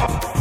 Hello.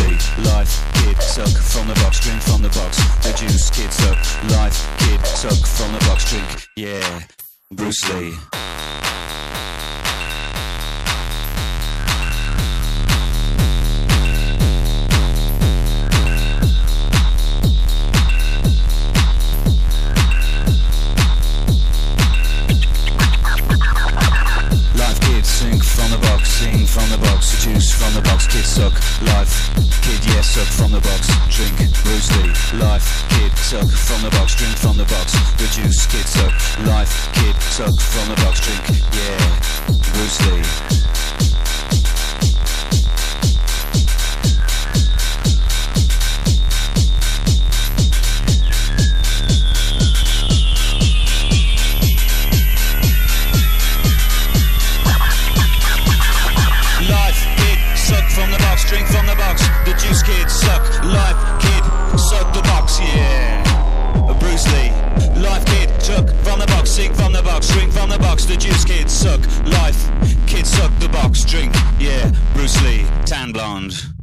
Lee. Life kid, suck from the box, drink from the box, the juice, kid suck, life kid, suck from the box, drink, yeah, Bruce Lee. From the box, juice from the box, kids suck. Life kid, yeah, suck from the box, drink Bruce Lee. Life kid, suck from the box, drink from the box, the juice, kid suck. Life kid, suck from the box, drink, yeah, Bruce Lee. Box, drink from the box. The juice kid, suck. Life kid, suck the box, yeah. Bruce Lee. Life kid, suck from the box, sing from the box, drink from the box. The juice kid, suck. Life kid, suck the box, drink, yeah. Bruce Lee, tan blonde.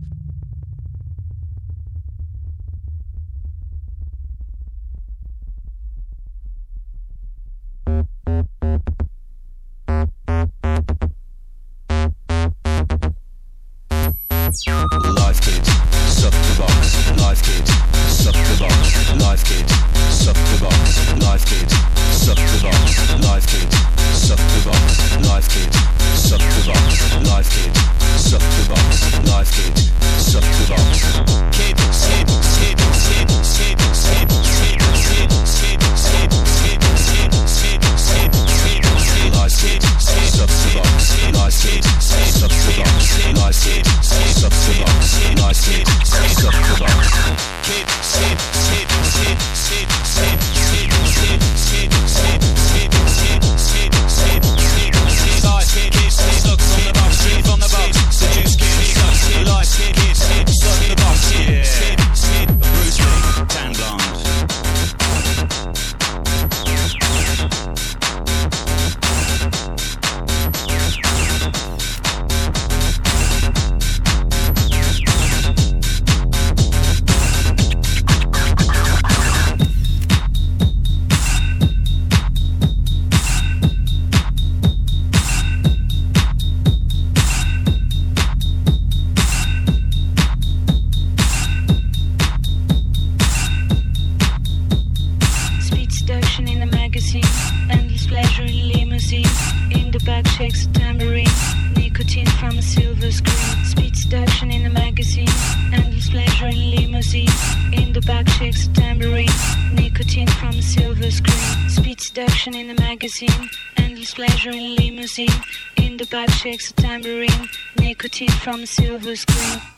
From a silver screen.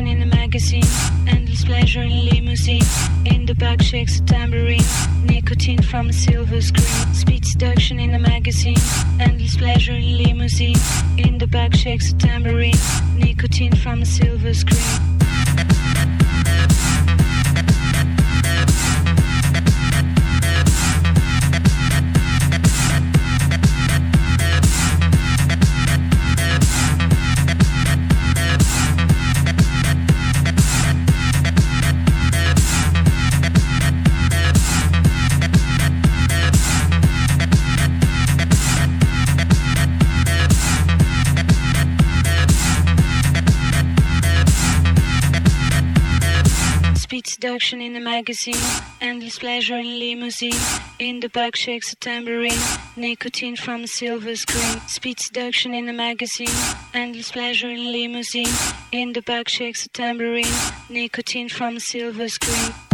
Seduction in the magazine, endless pleasure in limousine. In the back shakes a tambourine, nicotine from a silver screen. Speed seduction in the magazine, endless pleasure in limousine. In the back shakes a tambourine, nicotine from a silver screen. action in the magazine, endless pleasure in limousine. In the back shakes a tambourine, nicotine from silver screen. Speed seduction in the magazine, endless pleasure in limousine. In the back shakes a tambourine, nicotine from silver screen.